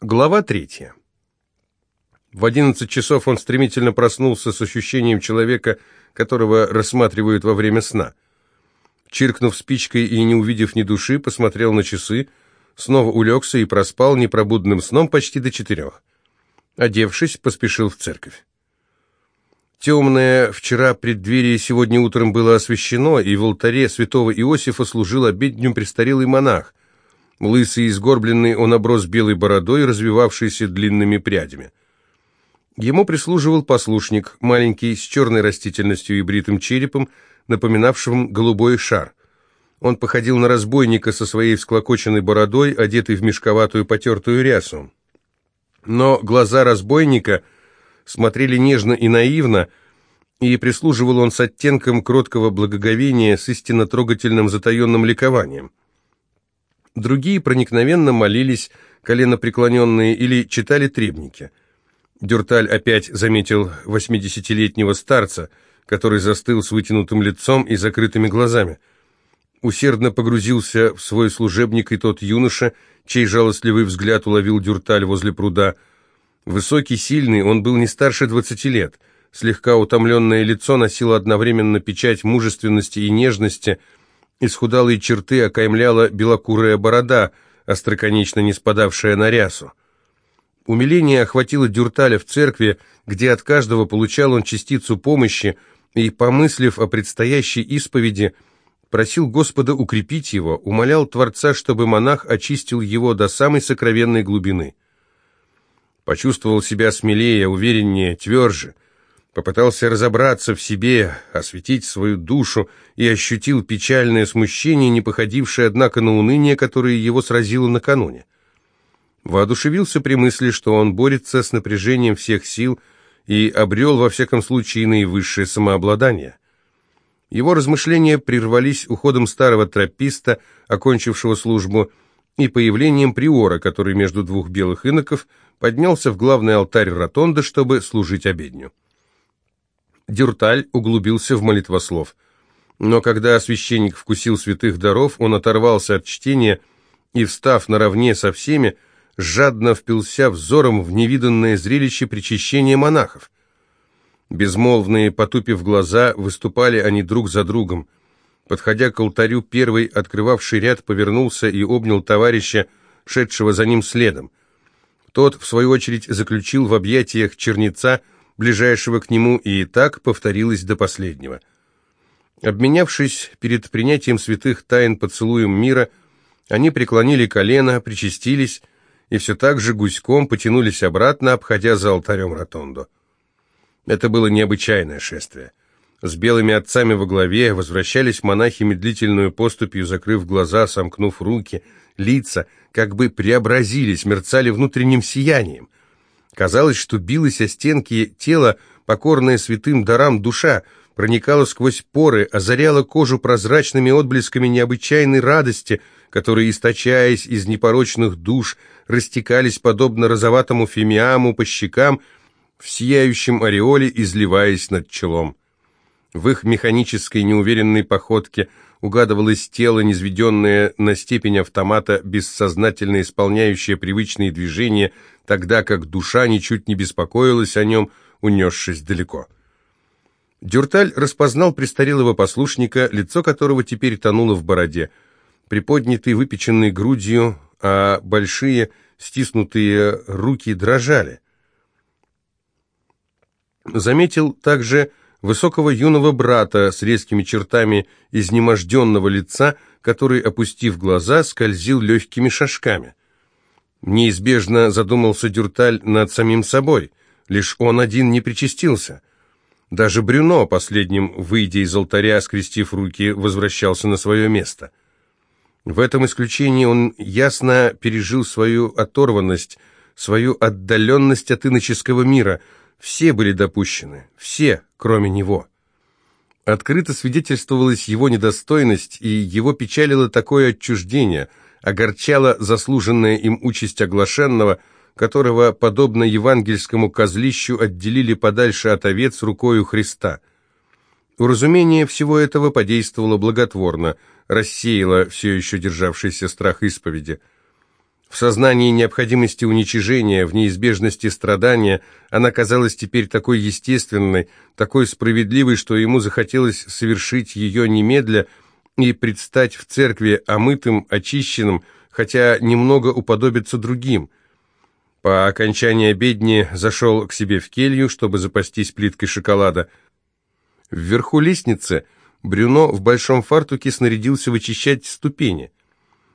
Глава третья. В одиннадцать часов он стремительно проснулся с ощущением человека, которого рассматривают во время сна. Чиркнув спичкой и не увидев ни души, посмотрел на часы, снова улегся и проспал непробудным сном почти до четырех. Одевшись, поспешил в церковь. Темное вчера преддверие сегодня утром было освещено, и в алтаре святого Иосифа служил обедню престарелый монах. Лысый и сгорбленный он оброс белой бородой, развивавшейся длинными прядями. Ему прислуживал послушник, маленький, с черной растительностью и бритым черепом, напоминавшим голубой шар. Он походил на разбойника со своей всклокоченной бородой, одетый в мешковатую потертую рясу. Но глаза разбойника смотрели нежно и наивно, и прислуживал он с оттенком кроткого благоговения, с истинно трогательным затаенным ликованием. Другие проникновенно молились, коленопреклоненные, или читали требники – Дюрталь опять заметил восьмидесятилетнего старца, который застыл с вытянутым лицом и закрытыми глазами. Усердно погрузился в свой служебник и тот юноша, чей жалостливый взгляд уловил Дюрталь возле пруда. Высокий, сильный, он был не старше двадцати лет. Слегка утомленное лицо носило одновременно печать мужественности и нежности, исхудалые черты окаймляла белокурая борода, остроконечно не спадавшая на рясу. Умиление охватило Дюрталя в церкви, где от каждого получал он частицу помощи, и, помыслив о предстоящей исповеди, просил Господа укрепить его, умолял Творца, чтобы монах очистил его до самой сокровенной глубины. Почувствовал себя смелее, увереннее, тверже, попытался разобраться в себе, осветить свою душу и ощутил печальное смущение, не походившее, однако, на уныние, которое его сразило накануне. Воодушевился при мысли, что он борется с напряжением всех сил и обрел, во всяком случае, наивысшее самообладание. Его размышления прервались уходом старого трописта, окончившего службу, и появлением приора, который между двух белых иноков поднялся в главный алтарь ротонды, чтобы служить обедню. Дюрталь углубился в молитвослов. Но когда священник вкусил святых даров, он оторвался от чтения и, встав наравне со всеми, жадно впился взором в невиданное зрелище причащения монахов. Безмолвные, потупив глаза, выступали они друг за другом. Подходя к алтарю, первый, открывавший ряд, повернулся и обнял товарища, шедшего за ним следом. Тот, в свою очередь, заключил в объятиях черница, ближайшего к нему, и так повторилось до последнего. Обменявшись перед принятием святых тайн поцелуем мира, они преклонили колено, причастились, и все так же гуськом потянулись обратно, обходя за алтарем ротонду. Это было необычайное шествие. С белыми отцами во главе возвращались монахи медлительную поступью, закрыв глаза, сомкнув руки, лица как бы преобразились, мерцали внутренним сиянием. Казалось, что билась о стенки тела, покорная святым дарам душа, проникала сквозь поры, озаряла кожу прозрачными отблесками необычайной радости, которые, источаясь из непорочных душ, растекались подобно розоватому фимиаму по щекам, в сияющем ореоле, изливаясь над челом. В их механической неуверенной походке угадывалось тело, низведенное на степень автомата, бессознательно исполняющее привычные движения, тогда как душа ничуть не беспокоилась о нем, унесшись далеко. Дюрталь распознал престарелого послушника, лицо которого теперь тонуло в бороде – приподнятый выпеченной грудью, а большие стиснутые руки дрожали. Заметил также высокого юного брата с резкими чертами изнеможденного лица, который, опустив глаза, скользил легкими шажками. Неизбежно задумался Дюрталь над самим собой, лишь он один не причастился. Даже Брюно, последним выйдя из алтаря, скрестив руки, возвращался на свое место – в этом исключении он ясно пережил свою оторванность, свою отдаленность от иноческого мира. Все были допущены, все, кроме него. Открыто свидетельствовалась его недостойность, и его печалило такое отчуждение, огорчала заслуженная им участь оглашенного, которого, подобно евангельскому козлищу, отделили подальше от овец рукою Христа. Уразумение всего этого подействовало благотворно – рассеяла все еще державшийся страх исповеди. В сознании необходимости уничижения, в неизбежности страдания, она казалась теперь такой естественной, такой справедливой, что ему захотелось совершить ее немедля и предстать в церкви омытым, очищенным, хотя немного уподобиться другим. По окончании обедни зашел к себе в келью, чтобы запастись плиткой шоколада. Вверху лестницы Брюно в большом фартуке снарядился вычищать ступени.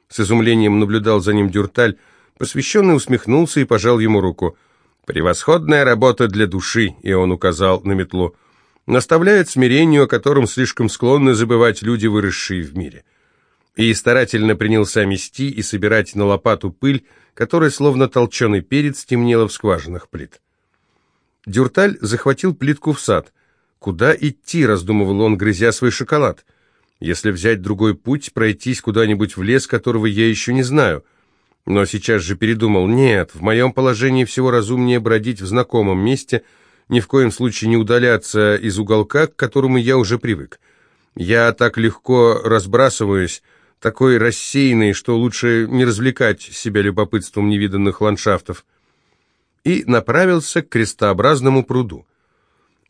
С изумлением наблюдал за ним Дюрталь. Посвященный усмехнулся и пожал ему руку. «Превосходная работа для души», — и он указал на метлу. «Наставляет смирению, о котором слишком склонны забывать люди, выросшие в мире». И старательно принялся мести и собирать на лопату пыль, которая, словно толченый перец, темнела в скважинах плит. Дюрталь захватил плитку в сад. «Куда идти?» — раздумывал он, грызя свой шоколад. Если взять другой путь, пройтись куда-нибудь в лес, которого я еще не знаю. Но сейчас же передумал, нет, в моем положении всего разумнее бродить в знакомом месте, ни в коем случае не удаляться из уголка, к которому я уже привык. Я так легко разбрасываюсь, такой рассеянный, что лучше не развлекать себя любопытством невиданных ландшафтов. И направился к крестообразному пруду.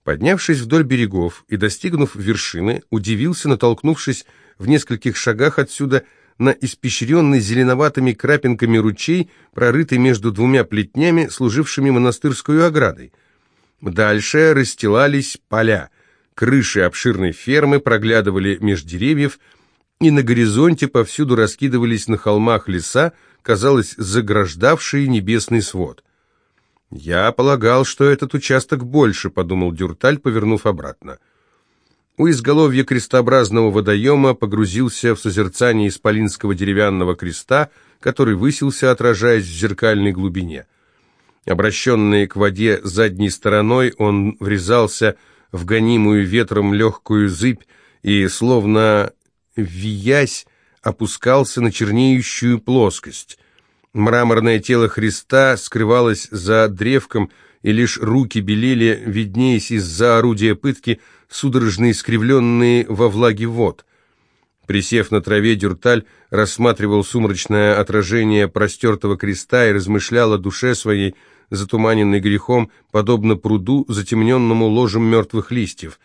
Поднявшись вдоль берегов и достигнув вершины, удивился, натолкнувшись в нескольких шагах отсюда на испещренный зеленоватыми крапинками ручей, прорытый между двумя плетнями, служившими монастырской оградой. Дальше расстилались поля. Крыши обширной фермы проглядывали меж деревьев, и на горизонте повсюду раскидывались на холмах леса, казалось, заграждавшие небесный свод. «Я полагал, что этот участок больше», — подумал Дюрталь, повернув обратно. У изголовья крестообразного водоема погрузился в созерцание исполинского деревянного креста, который высился, отражаясь в зеркальной глубине. Обращенный к воде задней стороной, он врезался в гонимую ветром легкую зыбь и, словно виясь, опускался на чернеющую плоскость. Мраморное тело Христа скрывалось за древком, и лишь руки белели, виднеясь из-за орудия пытки, судорожно искривленные во влаге вод. Присев на траве, Дюрталь рассматривал сумрачное отражение простертого креста и размышлял о душе своей, затуманенной грехом, подобно пруду, затемненному ложем мертвых листьев.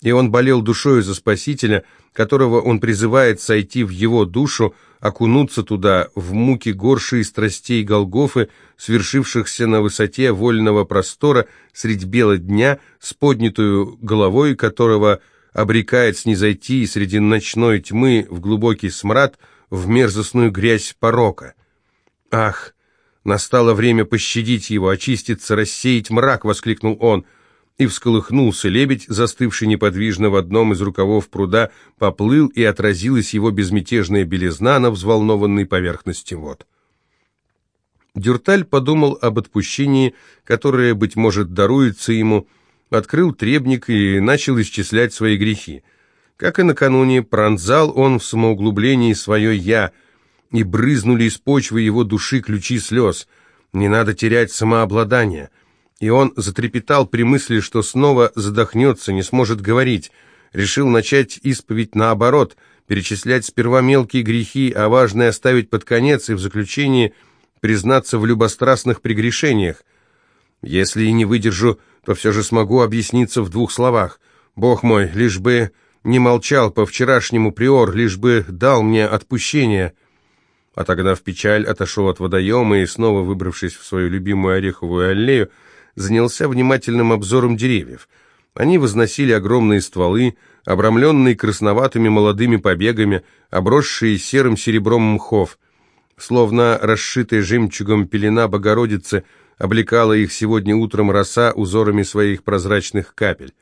И он болел душою за Спасителя, которого он призывает сойти в его душу, окунуться туда, в муки горшие страстей Голгофы, свершившихся на высоте вольного простора средь бела дня, с поднятую головой которого обрекает снизойти среди ночной тьмы в глубокий смрад, в мерзостную грязь порока. «Ах, настало время пощадить его, очиститься, рассеять мрак!» — воскликнул он — и всколыхнулся лебедь, застывший неподвижно в одном из рукавов пруда, поплыл, и отразилась его безмятежная белизна на взволнованной поверхности вод. Дюрталь подумал об отпущении, которое, быть может, даруется ему, открыл требник и начал исчислять свои грехи. Как и накануне, пронзал он в самоуглублении свое «я», и брызнули из почвы его души ключи слез. Не надо терять самообладание — и он затрепетал при мысли, что снова задохнется, не сможет говорить. Решил начать исповедь наоборот, перечислять сперва мелкие грехи, а важное оставить под конец и в заключении признаться в любострастных прегрешениях. Если и не выдержу, то все же смогу объясниться в двух словах. Бог мой, лишь бы не молчал по-вчерашнему приор, лишь бы дал мне отпущение». А тогда в печаль отошел от водоема и, снова выбравшись в свою любимую ореховую аллею, занялся внимательным обзором деревьев. Они возносили огромные стволы, обрамленные красноватыми молодыми побегами, обросшие серым серебром мхов. Словно расшитая жемчугом пелена Богородицы облекала их сегодня утром роса узорами своих прозрачных капель.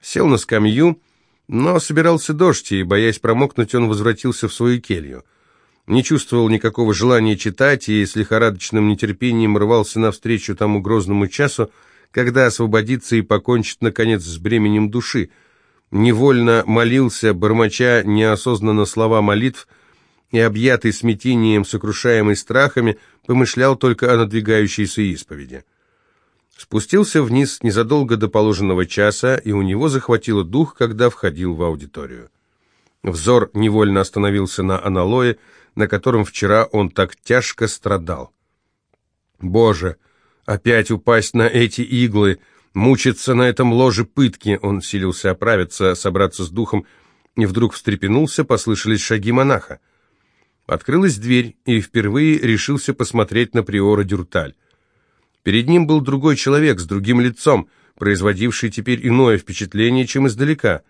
Сел на скамью, но собирался дождь, и, боясь промокнуть, он возвратился в свою келью не чувствовал никакого желания читать и с лихорадочным нетерпением рвался навстречу тому грозному часу, когда освободится и покончит, наконец, с бременем души. Невольно молился, бормоча неосознанно слова молитв, и, объятый смятением, сокрушаемый страхами, помышлял только о надвигающейся исповеди. Спустился вниз незадолго до положенного часа, и у него захватило дух, когда входил в аудиторию. Взор невольно остановился на аналое, на котором вчера он так тяжко страдал. «Боже, опять упасть на эти иглы, мучиться на этом ложе пытки!» Он силился оправиться, собраться с духом, и вдруг встрепенулся, послышались шаги монаха. Открылась дверь, и впервые решился посмотреть на приора Дюрталь. Перед ним был другой человек с другим лицом, производивший теперь иное впечатление, чем издалека.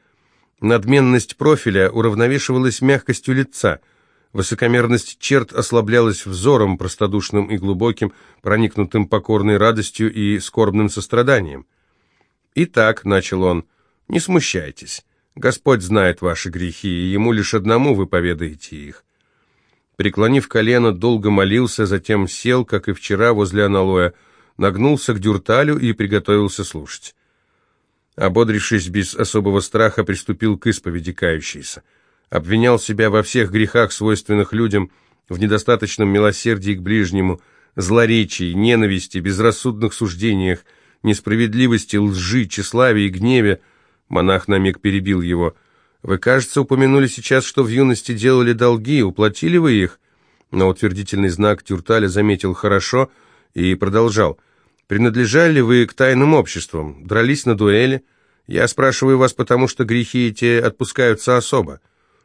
Надменность профиля уравновешивалась мягкостью лица — Высокомерность черт ослаблялась взором, простодушным и глубоким, проникнутым покорной радостью и скорбным состраданием. «Итак», — начал он, — «не смущайтесь. Господь знает ваши грехи, и ему лишь одному вы поведаете их». Преклонив колено, долго молился, затем сел, как и вчера, возле аналоя, нагнулся к дюрталю и приготовился слушать. Ободрившись без особого страха, приступил к исповеди кающейся обвинял себя во всех грехах, свойственных людям, в недостаточном милосердии к ближнему, злоречии, ненависти, безрассудных суждениях, несправедливости, лжи, тщеславии, гневе. Монах на миг перебил его. «Вы, кажется, упомянули сейчас, что в юности делали долги, уплатили вы их?» На утвердительный знак Тюрталя заметил «хорошо» и продолжал. «Принадлежали вы к тайным обществам? Дрались на дуэли? Я спрашиваю вас, потому что грехи эти отпускаются особо».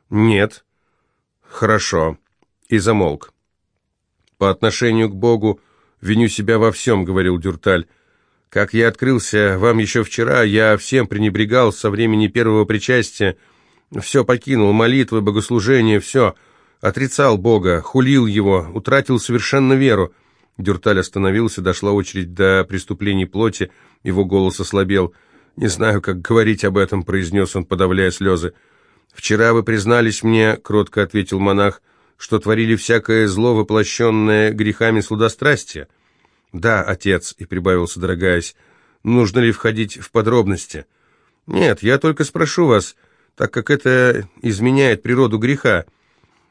«Нет». «Хорошо». И замолк. «По отношению к Богу виню себя во всем», — говорил Дюрталь. «Как я открылся вам еще вчера, я всем пренебрегал со времени первого причастия, все покинул, молитвы, богослужения, все. Отрицал Бога, хулил Его, утратил совершенно веру». Дюрталь остановился, дошла очередь до преступлений плоти, его голос ослабел. «Не знаю, как говорить об этом», — произнес он, подавляя слезы. «Вчера вы признались мне, — кротко ответил монах, — что творили всякое зло, воплощенное грехами сладострастия». «Да, отец», — и прибавился, дорогаясь, — «нужно ли входить в подробности?» «Нет, я только спрошу вас, так как это изменяет природу греха.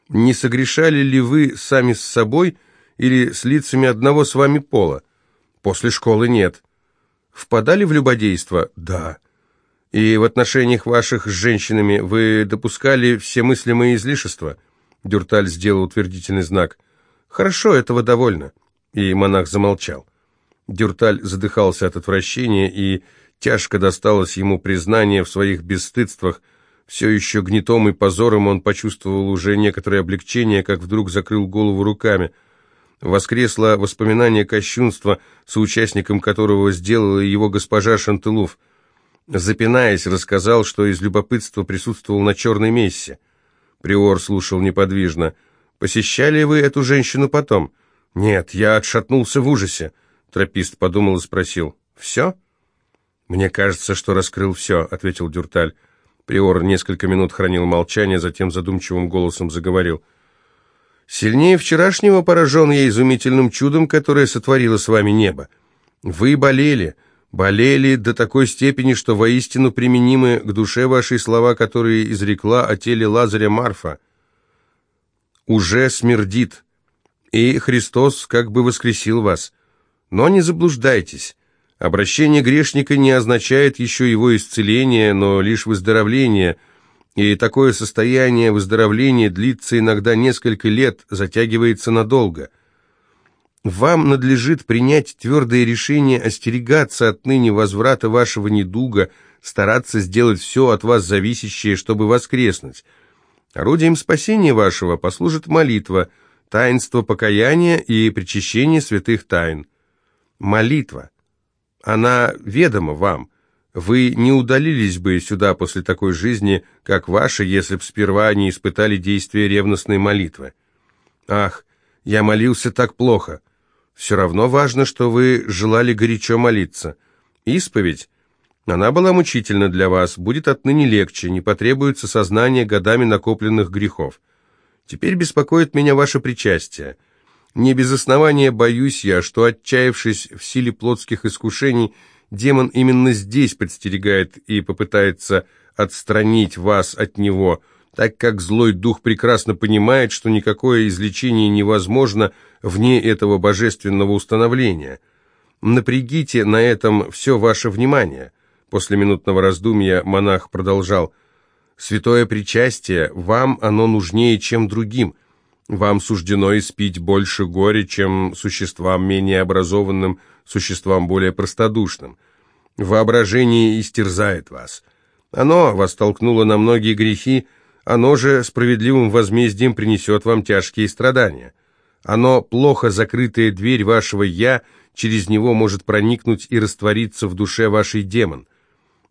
Не согрешали ли вы сами с собой или с лицами одного с вами пола?» «После школы нет». «Впадали в любодейство?» «Да». И в отношениях ваших с женщинами вы допускали все мыслимые излишества?» Дюрталь сделал утвердительный знак. «Хорошо, этого довольно». И монах замолчал. Дюрталь задыхался от отвращения, и тяжко досталось ему признание в своих бесстыдствах. Все еще гнетом и позором он почувствовал уже некоторое облегчение, как вдруг закрыл голову руками. Воскресло воспоминание кощунства, соучастником которого сделала его госпожа Шантылув — Запинаясь, рассказал, что из любопытства присутствовал на черной мессе. Приор слушал неподвижно. «Посещали вы эту женщину потом?» «Нет, я отшатнулся в ужасе», — тропист подумал и спросил. «Все?» «Мне кажется, что раскрыл все», — ответил Дюрталь. Приор несколько минут хранил молчание, затем задумчивым голосом заговорил. «Сильнее вчерашнего поражен я изумительным чудом, которое сотворило с вами небо. Вы болели, болели до такой степени, что воистину применимы к душе вашей слова, которые изрекла о теле Лазаря Марфа. Уже смердит, и Христос как бы воскресил вас. Но не заблуждайтесь. Обращение грешника не означает еще его исцеление, но лишь выздоровление, и такое состояние выздоровления длится иногда несколько лет, затягивается надолго – вам надлежит принять твердое решение остерегаться отныне возврата вашего недуга, стараться сделать все от вас зависящее, чтобы воскреснуть. Орудием спасения вашего послужит молитва, таинство покаяния и причащение святых тайн. Молитва. Она ведома вам. Вы не удалились бы сюда после такой жизни, как ваша, если б сперва не испытали действия ревностной молитвы. Ах, я молился так плохо. Все равно важно, что вы желали горячо молиться. Исповедь, она была мучительна для вас, будет отныне легче, не потребуется сознание годами накопленных грехов. Теперь беспокоит меня ваше причастие. Не без основания боюсь я, что, отчаявшись в силе плотских искушений, демон именно здесь подстерегает и попытается отстранить вас от него, так как злой дух прекрасно понимает, что никакое излечение невозможно вне этого божественного установления. Напрягите на этом все ваше внимание. После минутного раздумья монах продолжал. Святое причастие, вам оно нужнее, чем другим. Вам суждено испить больше горя, чем существам менее образованным, существам более простодушным. Воображение истерзает вас. Оно вас толкнуло на многие грехи, оно же справедливым возмездием принесет вам тяжкие страдания. Оно плохо закрытая дверь вашего «я», через него может проникнуть и раствориться в душе вашей демон.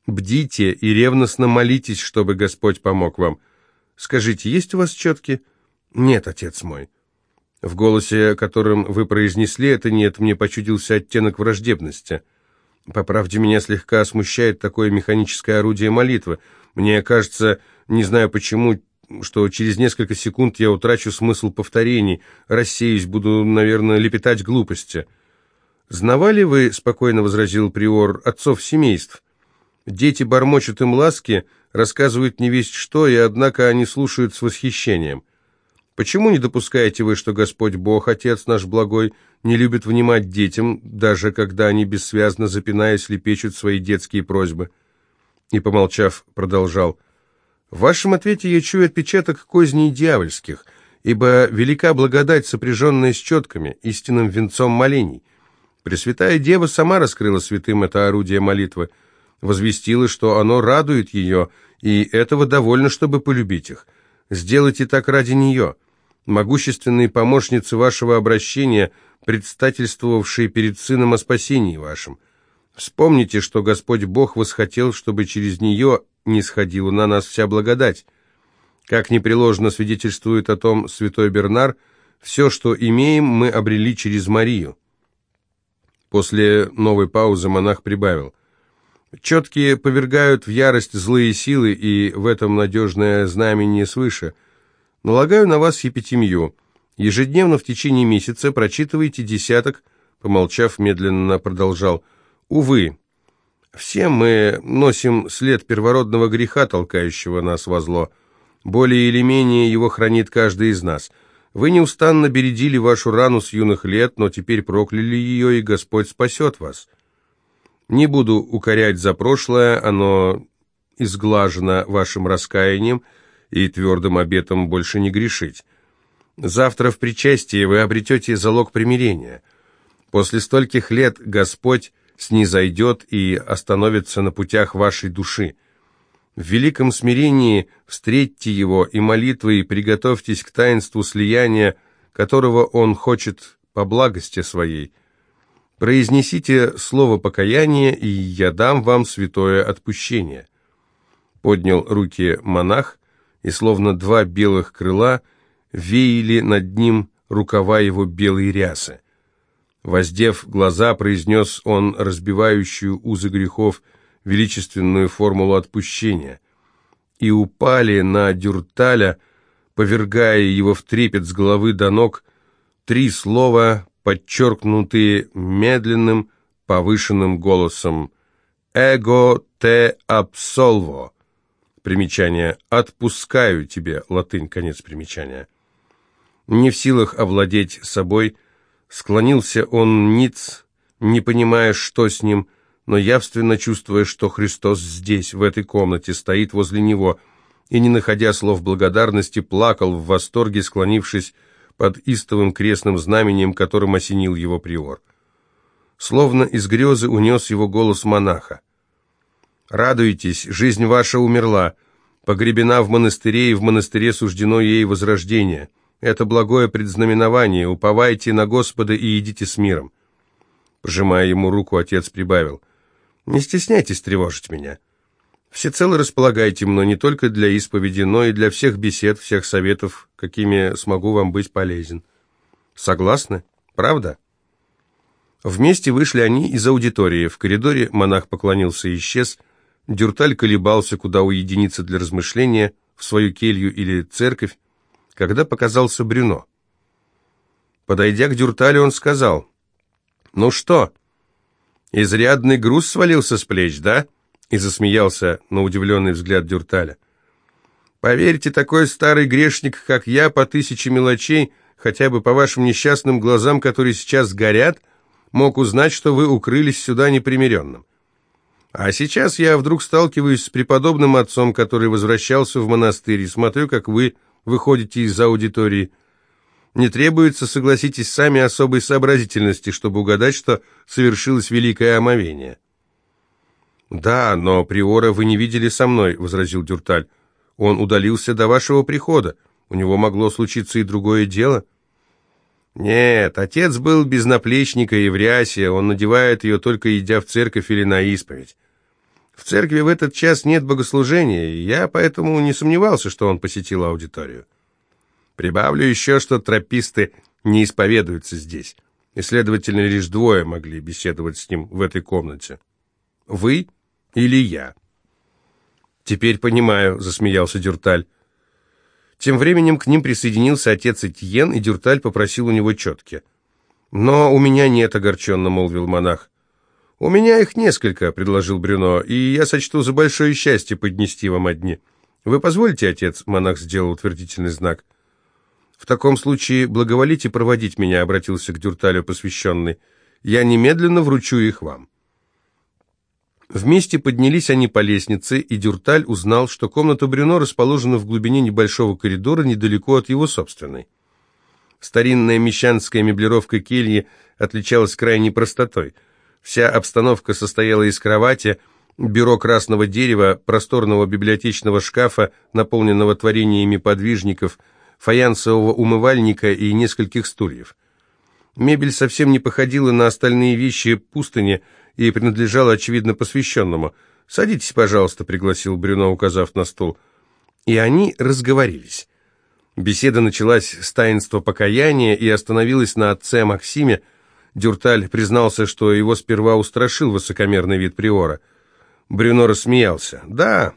Бдите и ревностно молитесь, чтобы Господь помог вам. Скажите, есть у вас четки? Нет, отец мой. В голосе, которым вы произнесли это «нет», мне почудился оттенок враждебности. По правде, меня слегка смущает такое механическое орудие молитвы. Мне кажется, не знаю почему, что через несколько секунд я утрачу смысл повторений, рассеюсь, буду, наверное, лепетать глупости. «Знавали вы, — спокойно возразил приор, — отцов семейств? Дети бормочут им ласки, рассказывают не весть что, и однако они слушают с восхищением. Почему не допускаете вы, что Господь Бог, Отец наш благой, не любит внимать детям, даже когда они бессвязно, запинаясь, лепечут свои детские просьбы?» И, помолчав, продолжал — в вашем ответе я чую отпечаток козней дьявольских, ибо велика благодать, сопряженная с четками, истинным венцом молений. Пресвятая Дева сама раскрыла святым это орудие молитвы, возвестила, что оно радует ее, и этого довольно, чтобы полюбить их. Сделайте так ради нее. Могущественные помощницы вашего обращения, предстательствовавшие перед Сыном о спасении вашем. Вспомните, что Господь Бог восхотел, чтобы через нее не сходила на нас вся благодать. Как непреложно свидетельствует о том святой Бернар, все, что имеем, мы обрели через Марию. После новой паузы монах прибавил. Четкие повергают в ярость злые силы, и в этом надежное знамение свыше. Налагаю на вас епитемью. Ежедневно в течение месяца прочитывайте десяток, помолчав, медленно продолжал. Увы, все мы носим след первородного греха, толкающего нас во зло. Более или менее его хранит каждый из нас. Вы неустанно бередили вашу рану с юных лет, но теперь прокляли ее, и Господь спасет вас. Не буду укорять за прошлое, оно изглажено вашим раскаянием и твердым обетом больше не грешить. Завтра в причастии вы обретете залог примирения. После стольких лет Господь снизойдет и остановится на путях вашей души. В великом смирении встретьте его и молитвой приготовьтесь к таинству слияния, которого он хочет по благости своей. Произнесите слово покаяния, и я дам вам святое отпущение. Поднял руки монах, и словно два белых крыла веяли над ним рукава его белой рясы. Воздев глаза, произнес он разбивающую узы грехов величественную формулу отпущения. И упали на Дюрталя, повергая его в трепет с головы до ног, три слова, подчеркнутые медленным, повышенным голосом «Эго те абсолво». Примечание «Отпускаю тебе» латынь, конец примечания. Не в силах овладеть собой – Склонился он ниц, не понимая, что с ним, но явственно чувствуя, что Христос здесь, в этой комнате, стоит возле него, и, не находя слов благодарности, плакал в восторге, склонившись под истовым крестным знамением, которым осенил его приор. Словно из грезы унес его голос монаха. «Радуйтесь, жизнь ваша умерла, погребена в монастыре, и в монастыре суждено ей возрождение». Это благое предзнаменование. Уповайте на Господа и идите с миром. Пожимая ему руку, отец прибавил. Не стесняйтесь тревожить меня. Всецело располагайте мной не только для исповеди, но и для всех бесед, всех советов, какими смогу вам быть полезен. Согласны? Правда? Вместе вышли они из аудитории. В коридоре монах поклонился и исчез. Дюрталь колебался, куда уединиться для размышления, в свою келью или церковь когда показался Брюно. Подойдя к Дюрталю, он сказал, «Ну что, изрядный груз свалился с плеч, да?» и засмеялся на удивленный взгляд Дюрталя. «Поверьте, такой старый грешник, как я, по тысяче мелочей, хотя бы по вашим несчастным глазам, которые сейчас горят, мог узнать, что вы укрылись сюда непримиренным. А сейчас я вдруг сталкиваюсь с преподобным отцом, который возвращался в монастырь, и смотрю, как вы выходите из аудитории. Не требуется, согласитесь сами, особой сообразительности, чтобы угадать, что совершилось великое омовение. «Да, но приора вы не видели со мной», — возразил Дюрталь. «Он удалился до вашего прихода. У него могло случиться и другое дело». «Нет, отец был без наплечника и в рясе, он надевает ее только идя в церковь или на исповедь. В церкви в этот час нет богослужения, и я поэтому не сомневался, что он посетил аудиторию. Прибавлю еще, что трописты не исповедуются здесь, и, следовательно, лишь двое могли беседовать с ним в этой комнате. Вы или я?» «Теперь понимаю», — засмеялся Дюрталь. Тем временем к ним присоединился отец Этьен, и Дюрталь попросил у него четки. «Но у меня нет», — огорченно молвил монах. «У меня их несколько», — предложил Брюно, — «и я сочту за большое счастье поднести вам одни». «Вы позволите, отец?» — монах сделал утвердительный знак. «В таком случае благоволите проводить меня», — обратился к Дюрталю посвященный. «Я немедленно вручу их вам». Вместе поднялись они по лестнице, и Дюрталь узнал, что комната Брюно расположена в глубине небольшого коридора недалеко от его собственной. Старинная мещанская меблировка кельи отличалась крайней простотой. Вся обстановка состояла из кровати, бюро красного дерева, просторного библиотечного шкафа, наполненного творениями подвижников, фаянсового умывальника и нескольких стульев. Мебель совсем не походила на остальные вещи пустыни, и принадлежала, очевидно, посвященному. «Садитесь, пожалуйста», — пригласил Брюно, указав на стул. И они разговорились. Беседа началась с таинства покаяния и остановилась на отце Максиме. Дюрталь признался, что его сперва устрашил высокомерный вид приора. Брюно рассмеялся. «Да,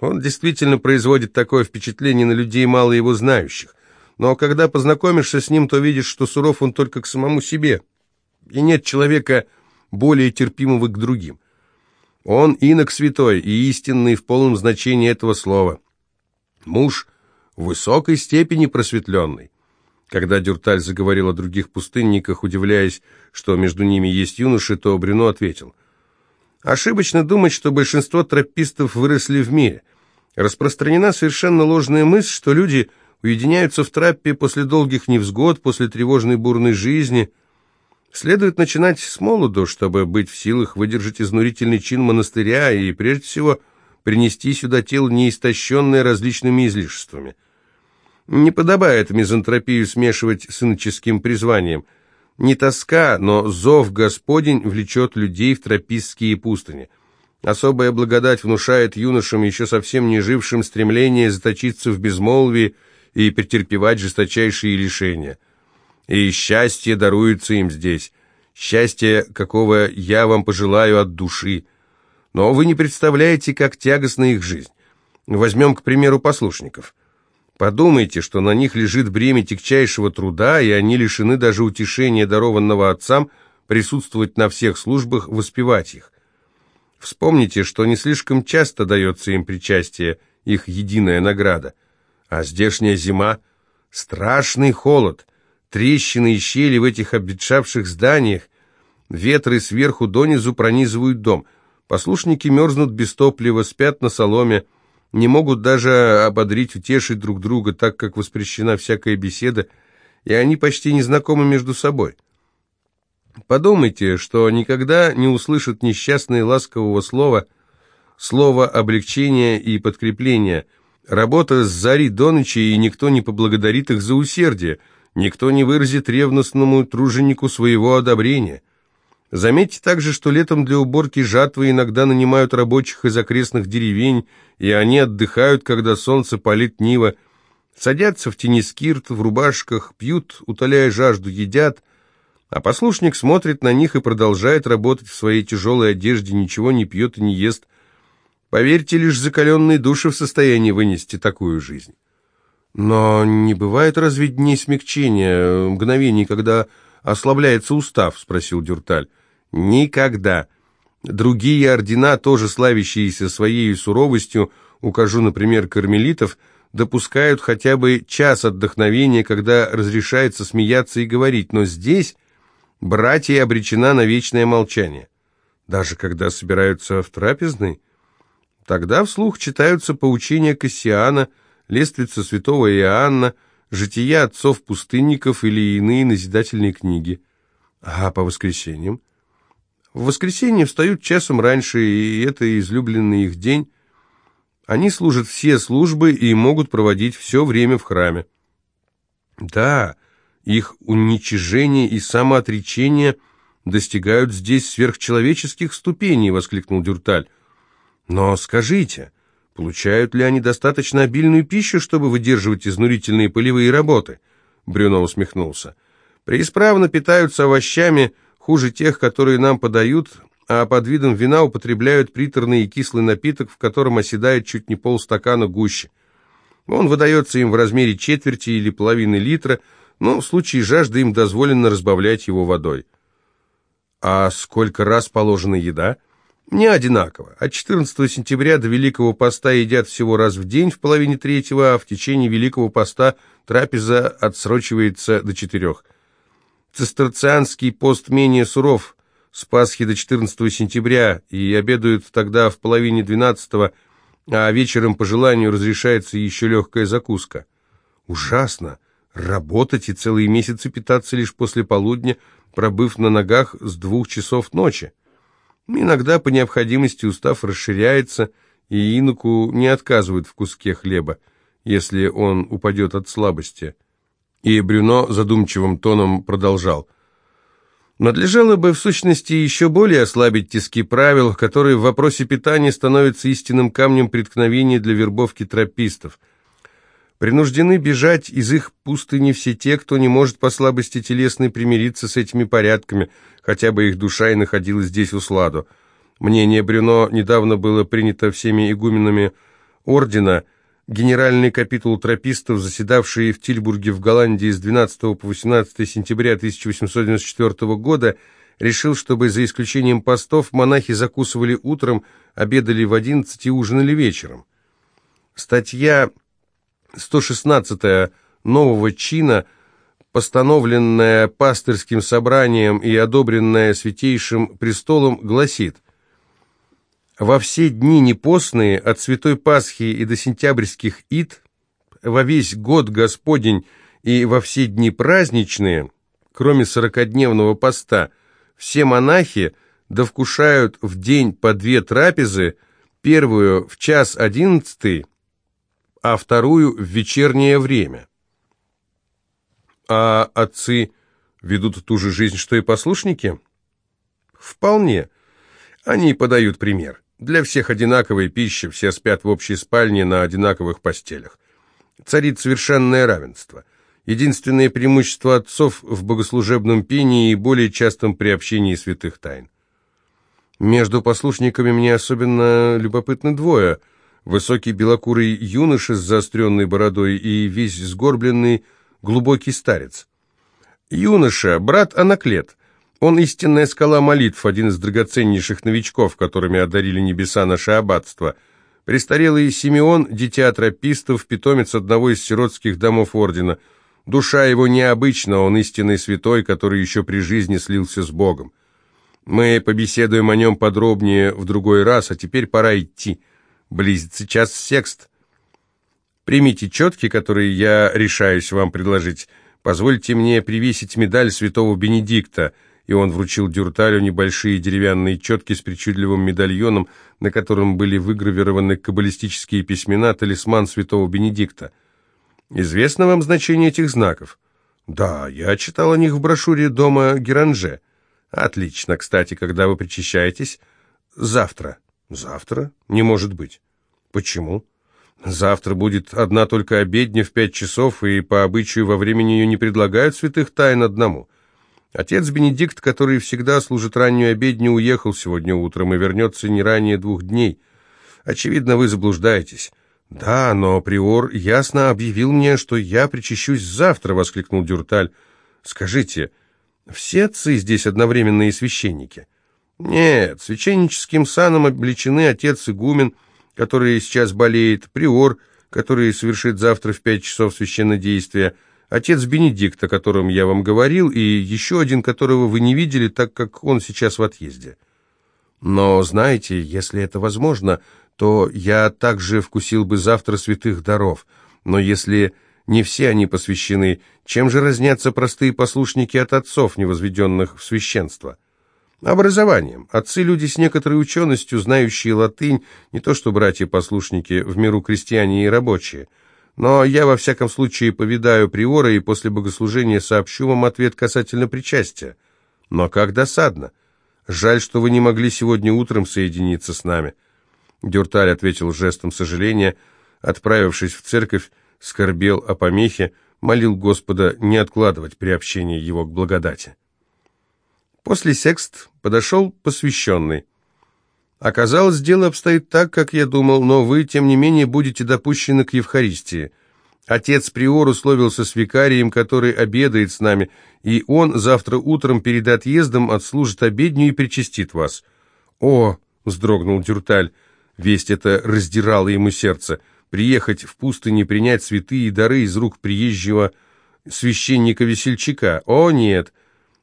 он действительно производит такое впечатление на людей, мало его знающих. Но когда познакомишься с ним, то видишь, что суров он только к самому себе. И нет человека более терпимого к другим. Он инок святой и истинный в полном значении этого слова. Муж высокой степени просветленный. Когда Дюрталь заговорил о других пустынниках, удивляясь, что между ними есть юноши, то Брюно ответил. Ошибочно думать, что большинство тропистов выросли в мире. Распространена совершенно ложная мысль, что люди уединяются в траппе после долгих невзгод, после тревожной бурной жизни – Следует начинать с молоду, чтобы быть в силах выдержать изнурительный чин монастыря и, прежде всего, принести сюда тело, неистощенное различными излишествами. Не подобает мизантропию смешивать с иноческим призванием. Не тоска, но зов Господень влечет людей в тропистские пустыни. Особая благодать внушает юношам, еще совсем не жившим, стремление заточиться в безмолвии и претерпевать жесточайшие лишения – и счастье даруется им здесь, счастье, какого я вам пожелаю от души. Но вы не представляете, как тягостна их жизнь. Возьмем, к примеру, послушников. Подумайте, что на них лежит бремя тягчайшего труда, и они лишены даже утешения, дарованного отцам, присутствовать на всех службах, воспевать их. Вспомните, что не слишком часто дается им причастие, их единая награда. А здешняя зима — страшный холод — Трещины и щели в этих обветшавших зданиях, ветры сверху донизу пронизывают дом. Послушники мерзнут без топлива, спят на соломе, не могут даже ободрить, утешить друг друга, так как воспрещена всякая беседа, и они почти не знакомы между собой. Подумайте, что никогда не услышат несчастные ласкового слова, слова облегчения и подкрепления, работа с зари до ночи, и никто не поблагодарит их за усердие – никто не выразит ревностному труженику своего одобрения. Заметьте также, что летом для уборки жатвы иногда нанимают рабочих из окрестных деревень, и они отдыхают, когда солнце палит нива, садятся в тени скирт, в рубашках, пьют, утоляя жажду, едят, а послушник смотрит на них и продолжает работать в своей тяжелой одежде, ничего не пьет и не ест. Поверьте, лишь закаленные души в состоянии вынести такую жизнь. Но не бывает разве дней смягчения, мгновений, когда ослабляется устав, спросил Дюрталь. Никогда. Другие ордена, тоже славящиеся своей суровостью, укажу, например, кармелитов, допускают хотя бы час отдохновения, когда разрешается смеяться и говорить, но здесь братья обречена на вечное молчание. Даже когда собираются в трапезной, тогда вслух читаются поучения Кассиана – лествица святого Иоанна, жития отцов-пустынников или иные назидательные книги. А по воскресеньям? В воскресенье встают часом раньше, и это излюбленный их день. Они служат все службы и могут проводить все время в храме. Да, их уничижение и самоотречение достигают здесь сверхчеловеческих ступеней, воскликнул Дюрталь. Но скажите, получают ли они достаточно обильную пищу, чтобы выдерживать изнурительные полевые работы? Брюно усмехнулся. Преисправно питаются овощами, хуже тех, которые нам подают, а под видом вина употребляют приторный и кислый напиток, в котором оседает чуть не полстакана гуще. Он выдается им в размере четверти или половины литра, но в случае жажды им дозволено разбавлять его водой. А сколько раз положена еда? Не одинаково. От 14 сентября до Великого Поста едят всего раз в день в половине третьего, а в течение Великого Поста трапеза отсрочивается до четырех. Цистерцианский пост менее суров, с Пасхи до 14 сентября, и обедают тогда в половине двенадцатого, а вечером по желанию разрешается еще легкая закуска. Ужасно! Работать и целые месяцы питаться лишь после полудня, пробыв на ногах с двух часов ночи. Иногда по необходимости устав расширяется, и иноку не отказывают в куске хлеба, если он упадет от слабости. И Брюно задумчивым тоном продолжал. Надлежало бы, в сущности, еще более ослабить тиски правил, которые в вопросе питания становятся истинным камнем преткновения для вербовки тропистов. Принуждены бежать из их пустыни все те, кто не может по слабости телесной примириться с этими порядками, хотя бы их душа и находилась здесь усладу. Мнение Брюно недавно было принято всеми игуменами ордена – Генеральный капитул тропистов, заседавший в Тильбурге в Голландии с 12 по 18 сентября 1894 года, решил, чтобы за исключением постов монахи закусывали утром, обедали в 11 и ужинали вечером. Статья 116 нового чина, постановленная пастырским собранием и одобренная Святейшим престолом, гласит во все дни непостные, от Святой Пасхи и до сентябрьских ид, во весь год Господень и во все дни праздничные, кроме сорокодневного поста, все монахи довкушают в день по две трапезы, первую в час одиннадцатый, а вторую в вечернее время. А отцы ведут ту же жизнь, что и послушники? Вполне. Они подают пример. Для всех одинаковая пища, все спят в общей спальне на одинаковых постелях. Царит совершенное равенство. Единственное преимущество отцов в богослужебном пении и более частом приобщении святых тайн. Между послушниками мне особенно любопытны двое. Высокий белокурый юноша с заостренной бородой и весь сгорбленный глубокий старец. Юноша, брат Анаклет – он истинная скала молитв, один из драгоценнейших новичков, которыми одарили небеса наше аббатство. Престарелый Симеон, дитя тропистов, питомец одного из сиротских домов ордена. Душа его необычна, он истинный святой, который еще при жизни слился с Богом. Мы побеседуем о нем подробнее в другой раз, а теперь пора идти. Близится час секст. Примите четки, которые я решаюсь вам предложить. Позвольте мне привесить медаль святого Бенедикта — и он вручил Дюрталю небольшие деревянные четки с причудливым медальоном, на котором были выгравированы каббалистические письмена «Талисман святого Бенедикта». «Известно вам значение этих знаков?» «Да, я читал о них в брошюре дома Геранже». «Отлично. Кстати, когда вы причащаетесь?» «Завтра». «Завтра? Не может быть». «Почему?» «Завтра будет одна только обедня в пять часов, и по обычаю во времени ее не предлагают святых тайн одному». Отец Бенедикт, который всегда служит раннюю обедню, уехал сегодня утром и вернется не ранее двух дней. Очевидно, вы заблуждаетесь. Да, но приор ясно объявил мне, что я причащусь завтра, воскликнул Дюрталь. Скажите, все отцы здесь одновременные священники? Нет, священническим саном обличены отец игумен, который сейчас болеет, приор, который совершит завтра в пять часов священнодействия, Отец Бенедикт, о котором я вам говорил, и еще один, которого вы не видели, так как он сейчас в отъезде. Но, знаете, если это возможно, то я также вкусил бы завтра святых даров. Но если Не все они посвящены. Чем же разнятся простые послушники от отцов, не возведенных в священство? Образованием. Отцы – люди с некоторой ученостью, знающие латынь, не то что братья-послушники, в миру крестьяне и рабочие. Но я, во всяком случае, повидаю приора и после богослужения сообщу вам ответ касательно причастия. Но как досадно. Жаль, что вы не могли сегодня утром соединиться с нами. Дюрталь ответил жестом сожаления, отправившись в церковь, скорбел о помехе, молил Господа не откладывать приобщение его к благодати. После секст подошел посвященный. Оказалось, дело обстоит так, как я думал, но вы, тем не менее, будете допущены к Евхаристии. Отец Приор условился с викарием, который обедает с нами, и он завтра утром перед отъездом отслужит обедню и причастит вас. «О!» — вздрогнул Дюрталь. Весть это раздирала ему сердце — приехать в пустыню принять святые дары из рук приезжего священника-весельчака. О, нет!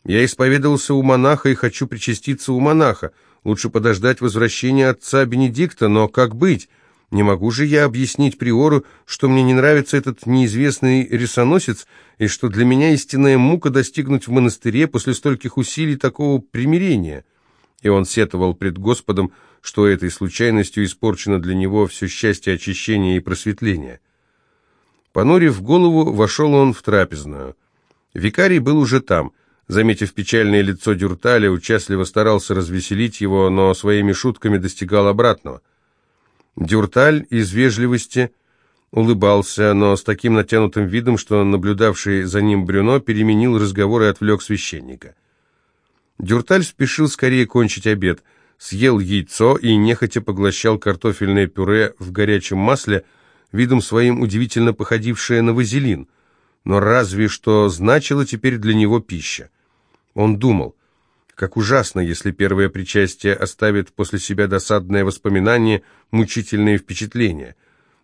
Я исповедовался у монаха и хочу причаститься у монаха. Лучше подождать возвращения отца Бенедикта, но как быть? Не могу же я объяснить приору, что мне не нравится этот неизвестный рисоносец, и что для меня истинная мука достигнуть в монастыре после стольких усилий такого примирения. И он сетовал пред Господом, что этой случайностью испорчено для него все счастье очищения и просветления. Понурив голову, вошел он в трапезную. Викарий был уже там. Заметив печальное лицо Дюрталя, участливо старался развеселить его, но своими шутками достигал обратного. Дюрталь из вежливости улыбался, но с таким натянутым видом, что наблюдавший за ним Брюно переменил разговор и отвлек священника. Дюрталь спешил скорее кончить обед – съел яйцо и нехотя поглощал картофельное пюре в горячем масле, видом своим удивительно походившее на вазелин. Но разве что значила теперь для него пища. Он думал, как ужасно, если первое причастие оставит после себя досадное воспоминание, мучительные впечатления.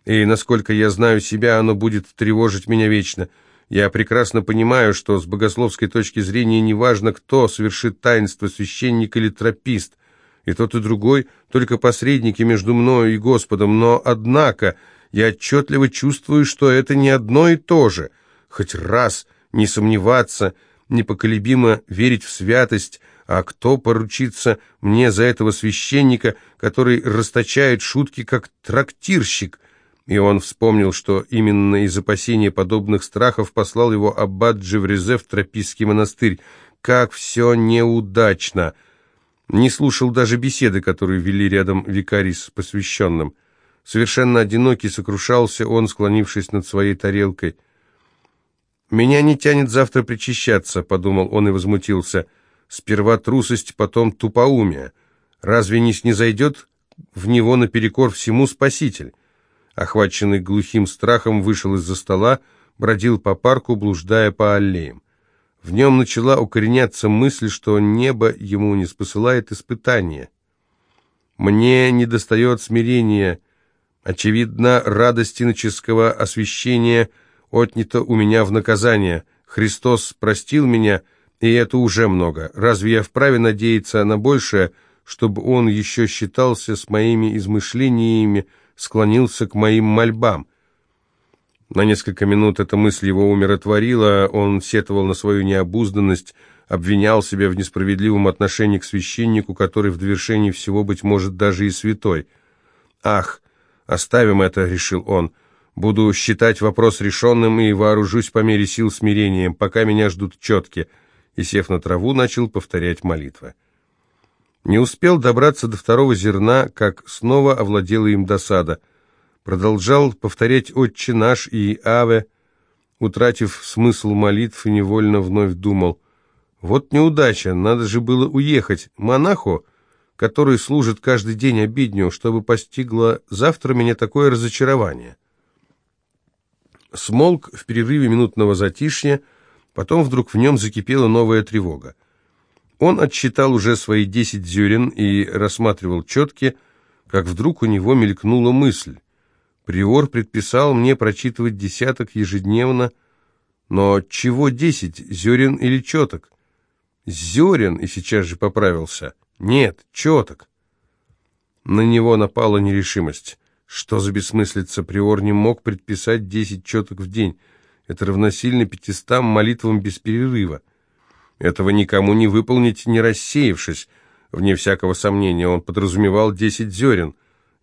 И, насколько я знаю себя, оно будет тревожить меня вечно. Я прекрасно понимаю, что с богословской точки зрения неважно, кто совершит таинство, священник или тропист – и тот, и другой только посредники между мною и Господом, но, однако, я отчетливо чувствую, что это не одно и то же. Хоть раз не сомневаться, непоколебимо верить в святость, а кто поручится мне за этого священника, который расточает шутки, как трактирщик?» И он вспомнил, что именно из опасения подобных страхов послал его аббат Джеврезе в тропистский монастырь. «Как все неудачно!» Не слушал даже беседы, которую вели рядом викарий с посвященным. Совершенно одинокий сокрушался он, склонившись над своей тарелкой. «Меня не тянет завтра причащаться», — подумал он и возмутился. «Сперва трусость, потом тупоумие. Разве не снизойдет в него наперекор всему Спаситель?» Охваченный глухим страхом, вышел из-за стола, бродил по парку, блуждая по аллеям. В нем начала укореняться мысль, что небо ему не спосылает испытания. «Мне недостает смирения. Очевидно, радость иноческого освящения отнята у меня в наказание. Христос простил меня, и это уже много. Разве я вправе надеяться на большее, чтобы Он еще считался с моими измышлениями, склонился к моим мольбам?» На несколько минут эта мысль его умиротворила, он сетовал на свою необузданность, обвинял себя в несправедливом отношении к священнику, который в довершении всего, быть может, даже и святой. «Ах, оставим это», — решил он, — «буду считать вопрос решенным и вооружусь по мере сил смирением, пока меня ждут четки», и, сев на траву, начал повторять молитвы. Не успел добраться до второго зерна, как снова овладела им досада — продолжал повторять «Отче наш» и «Аве», утратив смысл молитв и невольно вновь думал, «Вот неудача, надо же было уехать. Монаху, который служит каждый день обидню, чтобы постигло завтра меня такое разочарование». Смолк в перерыве минутного затишья, потом вдруг в нем закипела новая тревога. Он отсчитал уже свои десять зюрин и рассматривал четки, как вдруг у него мелькнула мысль. Приор предписал мне прочитывать десяток ежедневно, но чего десять, зерен или четок? Зерен, и сейчас же поправился. Нет, четок. На него напала нерешимость. Что за бессмыслица? Приор не мог предписать десять четок в день. Это равносильно пятистам молитвам без перерыва. Этого никому не выполнить, не рассеявшись. Вне всякого сомнения, он подразумевал десять зерен.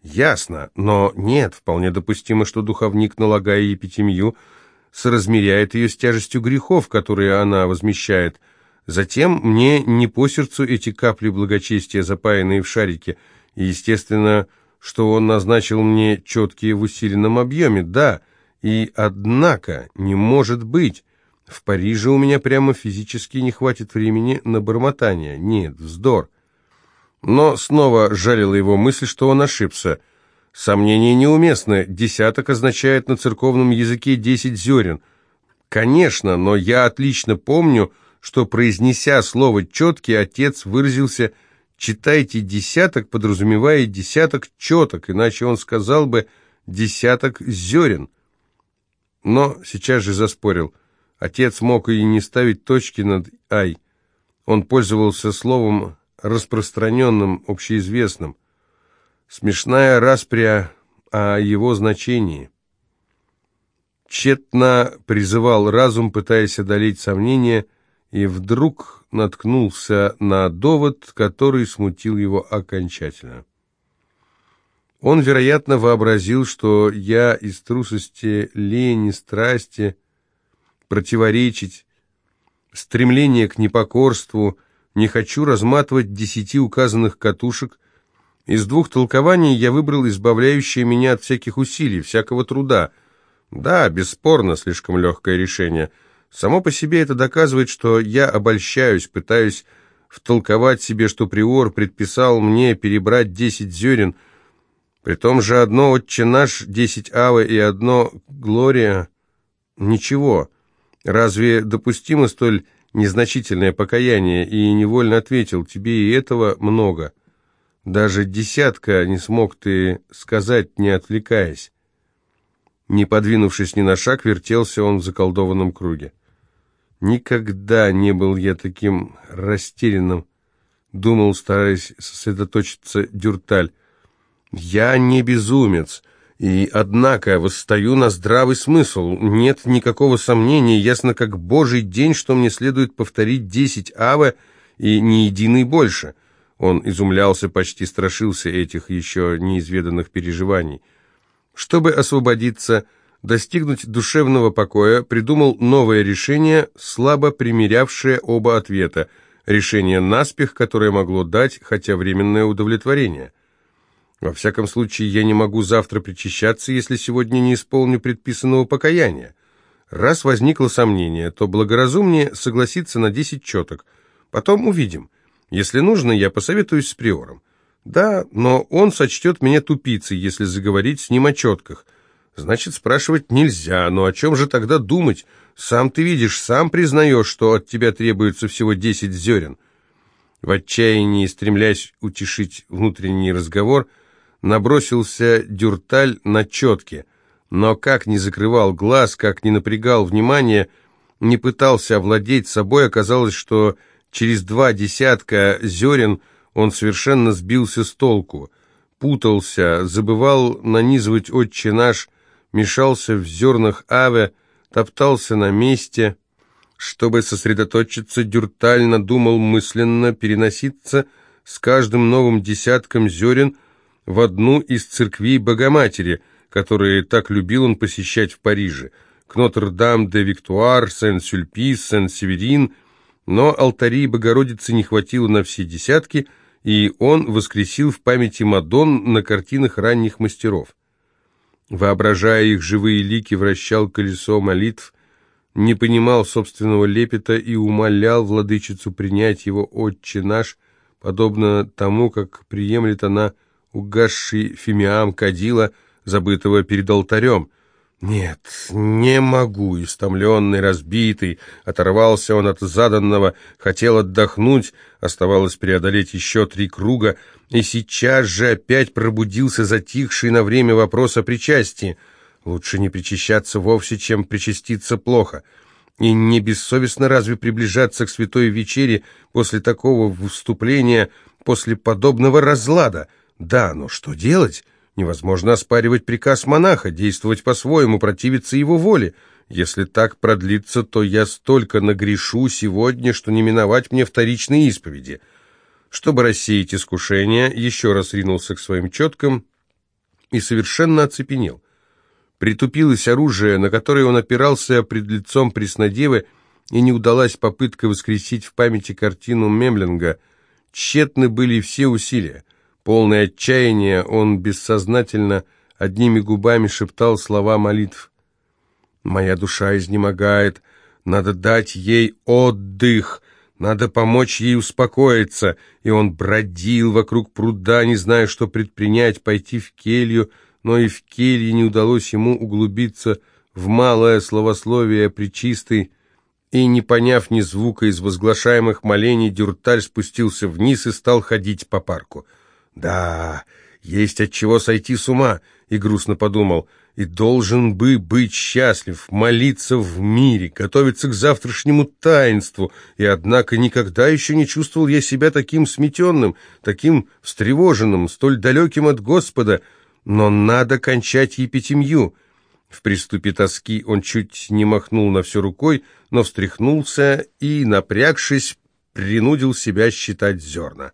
Ясно, но нет, вполне допустимо, что духовник, налагая епитемью, соразмеряет ее с тяжестью грехов, которые она возмещает. Затем мне не по сердцу эти капли благочестия, запаянные в шарике, и, естественно, что он назначил мне четкие в усиленном объеме, да, и однако не может быть. В Париже у меня прямо физически не хватит времени на бормотание. Нет, вздор. Но снова жалила его мысль, что он ошибся – Сомнение неуместно. Десяток означает на церковном языке десять зерен. Конечно, но я отлично помню, что, произнеся слово «четкий», отец выразился «читайте десяток», подразумевая десяток четок, иначе он сказал бы «десяток зерен». Но сейчас же заспорил. Отец мог и не ставить точки над «ай». Он пользовался словом распространенным, общеизвестным. Смешная распря о его значении. Тщетно призывал разум, пытаясь одолеть сомнения, и вдруг наткнулся на довод, который смутил его окончательно. Он, вероятно, вообразил, что я из трусости, лени, страсти, противоречить, стремления к непокорству, не хочу разматывать десяти указанных катушек, из двух толкований я выбрал избавляющее меня от всяких усилий, всякого труда. Да, бесспорно, слишком легкое решение. Само по себе это доказывает, что я обольщаюсь, пытаюсь втолковать себе, что приор предписал мне перебрать десять зерен, при том же одно «Отче наш», десять «Авы» и одно «Глория». Ничего. Разве допустимо столь незначительное покаяние? И невольно ответил, тебе и этого много. Даже десятка не смог ты сказать, не отвлекаясь. Не подвинувшись ни на шаг, вертелся он в заколдованном круге. Никогда не был я таким растерянным, думал, стараясь сосредоточиться Дюрталь. Я не безумец, и, однако, восстаю на здравый смысл. Нет никакого сомнения, ясно как божий день, что мне следует повторить десять аве и ни единый больше — он изумлялся, почти страшился этих еще неизведанных переживаний. Чтобы освободиться, достигнуть душевного покоя, придумал новое решение, слабо примирявшее оба ответа, решение наспех, которое могло дать хотя временное удовлетворение. Во всяком случае, я не могу завтра причащаться, если сегодня не исполню предписанного покаяния. Раз возникло сомнение, то благоразумнее согласиться на десять четок. Потом увидим. Если нужно, я посоветуюсь с приором. Да, но он сочтет меня тупицей, если заговорить с ним о четках. Значит, спрашивать нельзя, но о чем же тогда думать? Сам ты видишь, сам признаешь, что от тебя требуется всего десять зерен. В отчаянии, стремлясь утешить внутренний разговор, набросился дюрталь на четки, но как не закрывал глаз, как не напрягал внимание, не пытался овладеть собой, оказалось, что Через два десятка зерен он совершенно сбился с толку, путался, забывал нанизывать «Отче наш», мешался в зернах аве, топтался на месте. Чтобы сосредоточиться, дюртально думал мысленно переноситься с каждым новым десятком зерен в одну из церквей Богоматери, которые так любил он посещать в Париже, к Нотр-Дам-де-Виктуар, Сен-Сюльпис, Сен-Северин – но алтарей Богородицы не хватило на все десятки, и он воскресил в памяти Мадон на картинах ранних мастеров. Воображая их живые лики, вращал колесо молитв, не понимал собственного лепета и умолял владычицу принять его «Отче наш», подобно тому, как приемлет она угасший фимиам кадила, забытого перед алтарем – «Нет, не могу!» Истомленный, разбитый, оторвался он от заданного, хотел отдохнуть, оставалось преодолеть еще три круга, и сейчас же опять пробудился затихший на время вопрос о причастии. Лучше не причащаться вовсе, чем причаститься плохо. И не бессовестно разве приближаться к святой вечере после такого вступления, после подобного разлада? Да, но что делать? Невозможно оспаривать приказ монаха, действовать по-своему, противиться его воле. Если так продлится, то я столько нагрешу сегодня, что не миновать мне вторичной исповеди». Чтобы рассеять искушение, еще раз ринулся к своим четкам и совершенно оцепенел. Притупилось оружие, на которое он опирался пред лицом Преснодевы, и не удалась попытка воскресить в памяти картину Мемлинга. Тщетны были все усилия. Полное отчаяние он бессознательно одними губами шептал слова молитв. «Моя душа изнемогает, надо дать ей отдых, надо помочь ей успокоиться». И он бродил вокруг пруда, не зная, что предпринять, пойти в келью, но и в келье не удалось ему углубиться в малое словословие причистой, и, не поняв ни звука из возглашаемых молений, Дюрталь спустился вниз и стал ходить по парку. «Да, есть от чего сойти с ума», — и грустно подумал, «и должен бы быть счастлив, молиться в мире, готовиться к завтрашнему таинству, и, однако, никогда еще не чувствовал я себя таким сметенным, таким встревоженным, столь далеким от Господа, но надо кончать епитемью». В приступе тоски он чуть не махнул на все рукой, но встряхнулся и, напрягшись, принудил себя считать зерна.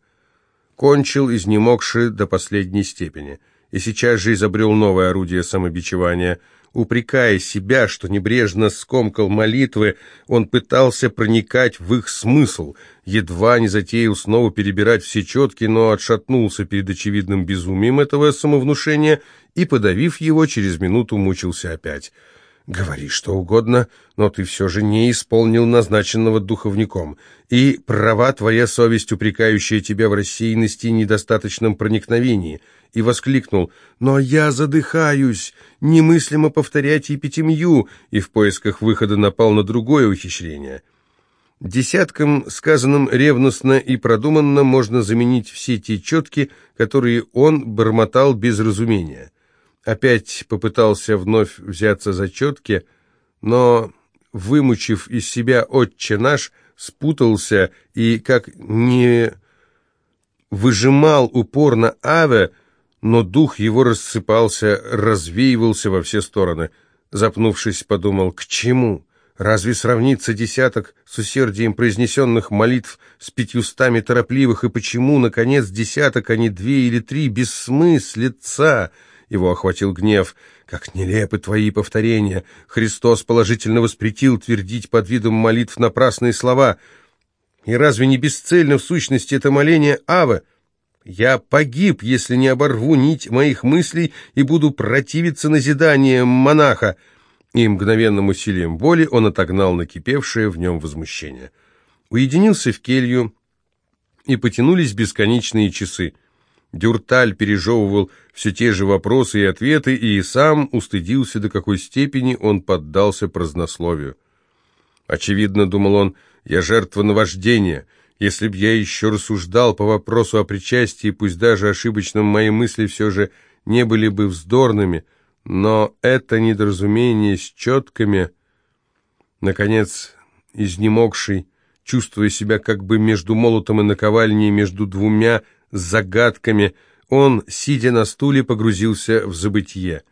Кончил, изнемогший до последней степени, и сейчас же изобрел новое орудие самобичевания — Упрекая себя, что небрежно скомкал молитвы, он пытался проникать в их смысл, едва не затеял снова перебирать все четки, но отшатнулся перед очевидным безумием этого самовнушения и, подавив его, через минуту мучился опять. Говори что угодно, но ты все же не исполнил назначенного духовником, и права твоя совесть, упрекающая тебя в рассеянности и недостаточном проникновении, и воскликнул «Но я задыхаюсь! Немыслимо повторять епитемью!» и в поисках выхода напал на другое ухищрение. Десяткам, сказанным ревностно и продуманно, можно заменить все те четки, которые он бормотал без разумения. Опять попытался вновь взяться за четки, но, вымучив из себя «Отче наш», спутался и, как не выжимал упорно Аве, но дух его рассыпался, развеивался во все стороны. Запнувшись, подумал, к чему? Разве сравнится десяток с усердием произнесенных молитв с пятьюстами торопливых, и почему, наконец, десяток, а не две или три, бессмыслица? Его охватил гнев. «Как нелепы твои повторения! Христос положительно воспретил твердить под видом молитв напрасные слова. И разве не бесцельно в сущности это моление Авы? Я погиб, если не оборву нить моих мыслей и буду противиться назиданиям монаха!» И мгновенным усилием воли он отогнал накипевшее в нем возмущение. Уединился в келью, и потянулись бесконечные часы. Дюрталь пережевывал все те же вопросы и ответы, и сам устыдился, до какой степени он поддался празднословию. Очевидно, думал он, я жертва наваждения. Если б я еще рассуждал по вопросу о причастии, пусть даже ошибочным мои мысли все же не были бы вздорными, но это недоразумение с четками, наконец, изнемогший, чувствуя себя как бы между молотом и наковальней, между двумя загадками, он, сидя на стуле, погрузился в забытье.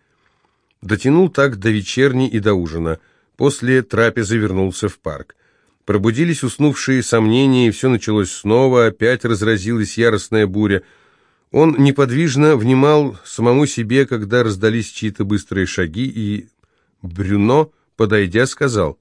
Дотянул так до вечерни и до ужина. После трапезы вернулся в парк. Пробудились уснувшие сомнения, и все началось снова, опять разразилась яростная буря. Он неподвижно внимал самому себе, когда раздались чьи-то быстрые шаги, и Брюно, подойдя, сказал,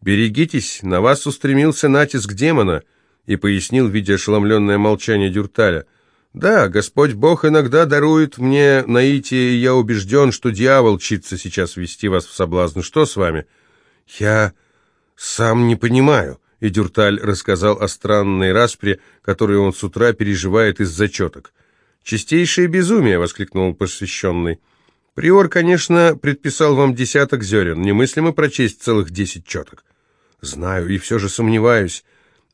«Берегитесь, на вас устремился натиск демона», и пояснил, видя ошеломленное молчание Дюрталя. «Да, Господь Бог иногда дарует мне наитие, и я убежден, что дьявол чится сейчас вести вас в соблазн. Что с вами?» «Я сам не понимаю», — и Дюрталь рассказал о странной распре, которую он с утра переживает из зачеток. «Чистейшее безумие!» — воскликнул посвященный. «Приор, конечно, предписал вам десяток зерен. Немыслимо прочесть целых десять четок». «Знаю, и все же сомневаюсь.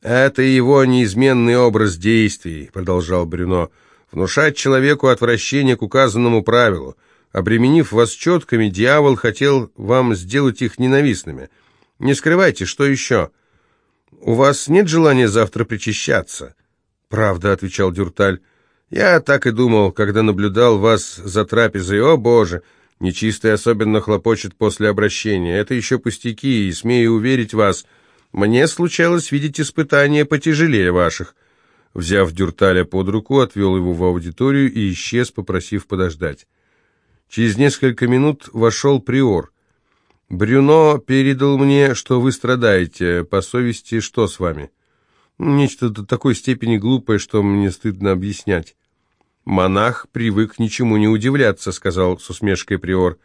«Это его неизменный образ действий», — продолжал Брюно, — «внушать человеку отвращение к указанному правилу. Обременив вас четками, дьявол хотел вам сделать их ненавистными. Не скрывайте, что еще? У вас нет желания завтра причащаться?» «Правда», — отвечал Дюрталь, — «я так и думал, когда наблюдал вас за трапезой. О, Боже! Нечистый особенно хлопочет после обращения. Это еще пустяки, и, смею уверить вас, мне случалось видеть испытания потяжелее ваших». Взяв Дюрталя под руку, отвел его в аудиторию и исчез, попросив подождать. Через несколько минут вошел приор. «Брюно передал мне, что вы страдаете. По совести, что с вами?» «Нечто до такой степени глупое, что мне стыдно объяснять». «Монах привык ничему не удивляться», — сказал с усмешкой приор.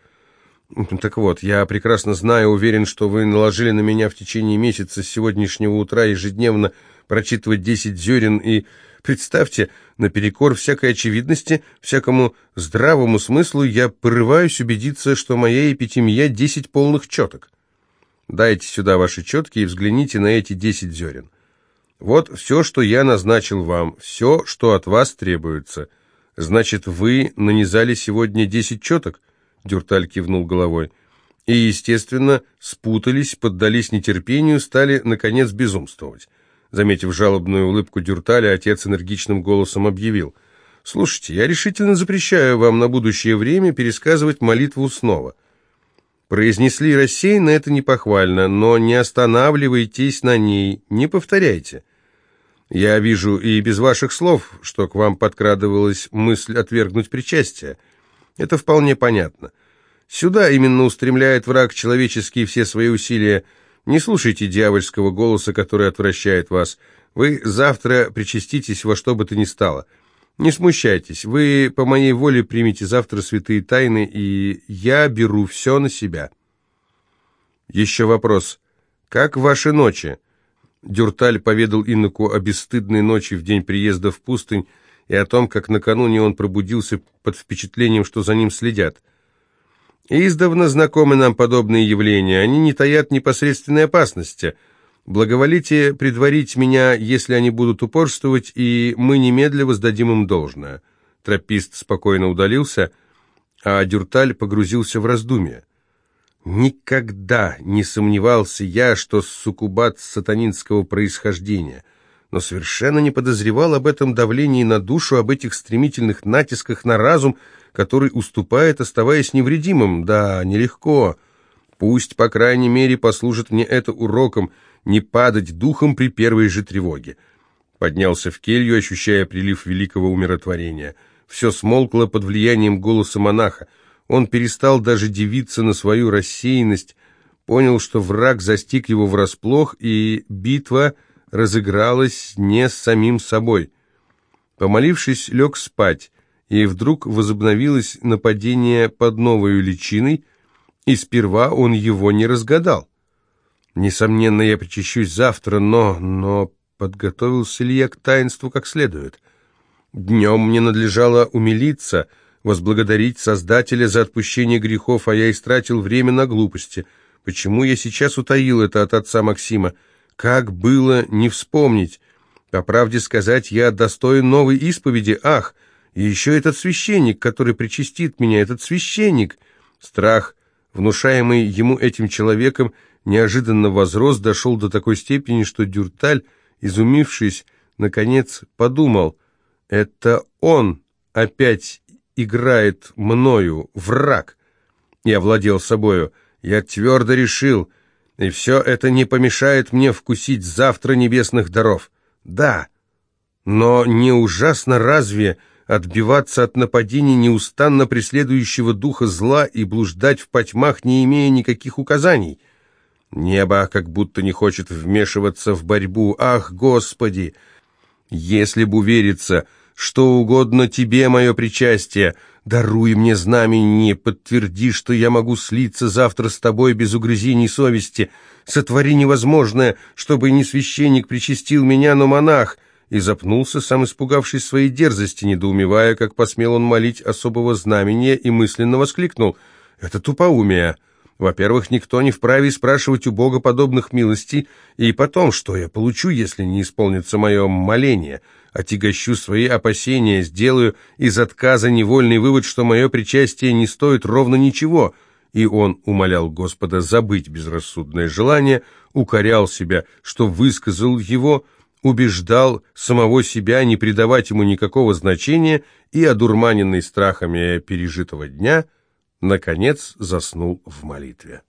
«Так вот, я прекрасно знаю, уверен, что вы наложили на меня в течение месяца с сегодняшнего утра ежедневно прочитывать десять зерен и... Представьте, наперекор всякой очевидности, всякому здравому смыслу, я порываюсь убедиться, что моя эпитемия десять полных четок. Дайте сюда ваши четки и взгляните на эти десять зерен. Вот все, что я назначил вам, все, что от вас требуется. Значит, вы нанизали сегодня десять четок? Дюрталь кивнул головой. И, естественно, спутались, поддались нетерпению, стали, наконец, безумствовать. Заметив жалобную улыбку Дюрталя, отец энергичным голосом объявил. «Слушайте, я решительно запрещаю вам на будущее время пересказывать молитву снова». Произнесли рассеянно, это не похвально, но не останавливайтесь на ней, не повторяйте. Я вижу и без ваших слов, что к вам подкрадывалась мысль отвергнуть причастие. Это вполне понятно. Сюда именно устремляет враг человеческие все свои усилия. Не слушайте дьявольского голоса, который отвращает вас. Вы завтра причаститесь во что бы то ни стало. Не смущайтесь, вы по моей воле примете завтра святые тайны, и я беру все на себя. Еще вопрос. Как ваши ночи? Дюрталь поведал Иноку о бесстыдной ночи в день приезда в пустынь и о том, как накануне он пробудился под впечатлением, что за ним следят. Издавна знакомы нам подобные явления, они не таят непосредственной опасности. Благоволите предварить меня, если они будут упорствовать, и мы немедленно воздадим им должное». Тропист спокойно удалился, а Дюрталь погрузился в раздумья. Никогда не сомневался я, что суккубат сатанинского происхождения, но совершенно не подозревал об этом давлении на душу, об этих стремительных натисках на разум, который уступает, оставаясь невредимым. Да, нелегко. Пусть, по крайней мере, послужит мне это уроком, не падать духом при первой же тревоге. Поднялся в келью, ощущая прилив великого умиротворения. Все смолкло под влиянием голоса монаха. Он перестал даже дивиться на свою рассеянность, понял, что враг застиг его врасплох, и битва разыгралась не с самим собой. Помолившись, лег спать и вдруг возобновилось нападение под новой личиной, и сперва он его не разгадал. Несомненно, я причащусь завтра, но... но подготовился ли я к таинству как следует? Днем мне надлежало умилиться, возблагодарить Создателя за отпущение грехов, а я истратил время на глупости. Почему я сейчас утаил это от отца Максима? Как было не вспомнить? По правде сказать, я достоин новой исповеди. Ах, и еще этот священник, который причастит меня, этот священник. Страх, внушаемый ему этим человеком, неожиданно возрос, дошел до такой степени, что Дюрталь, изумившись, наконец подумал, это он опять играет мною, враг. Я владел собою, я твердо решил, и все это не помешает мне вкусить завтра небесных даров. Да, но не ужасно разве отбиваться от нападений неустанно преследующего духа зла и блуждать в потьмах, не имея никаких указаний. Небо как будто не хочет вмешиваться в борьбу. Ах, Господи! Если б увериться, что угодно тебе мое причастие, даруй мне знамение, подтверди, что я могу слиться завтра с тобой без угрызений совести, сотвори невозможное, чтобы не священник причастил меня, но монах, и запнулся, сам испугавшись своей дерзости, недоумевая, как посмел он молить особого знамения, и мысленно воскликнул «Это тупоумие! Во-первых, никто не вправе спрашивать у Бога подобных милостей, и потом, что я получу, если не исполнится мое моление?» Отягощу свои опасения, сделаю из отказа невольный вывод, что мое причастие не стоит ровно ничего, и он умолял Господа забыть безрассудное желание, укорял себя, что высказал его, убеждал самого себя не придавать ему никакого значения и, одурманенный страхами пережитого дня, наконец заснул в молитве.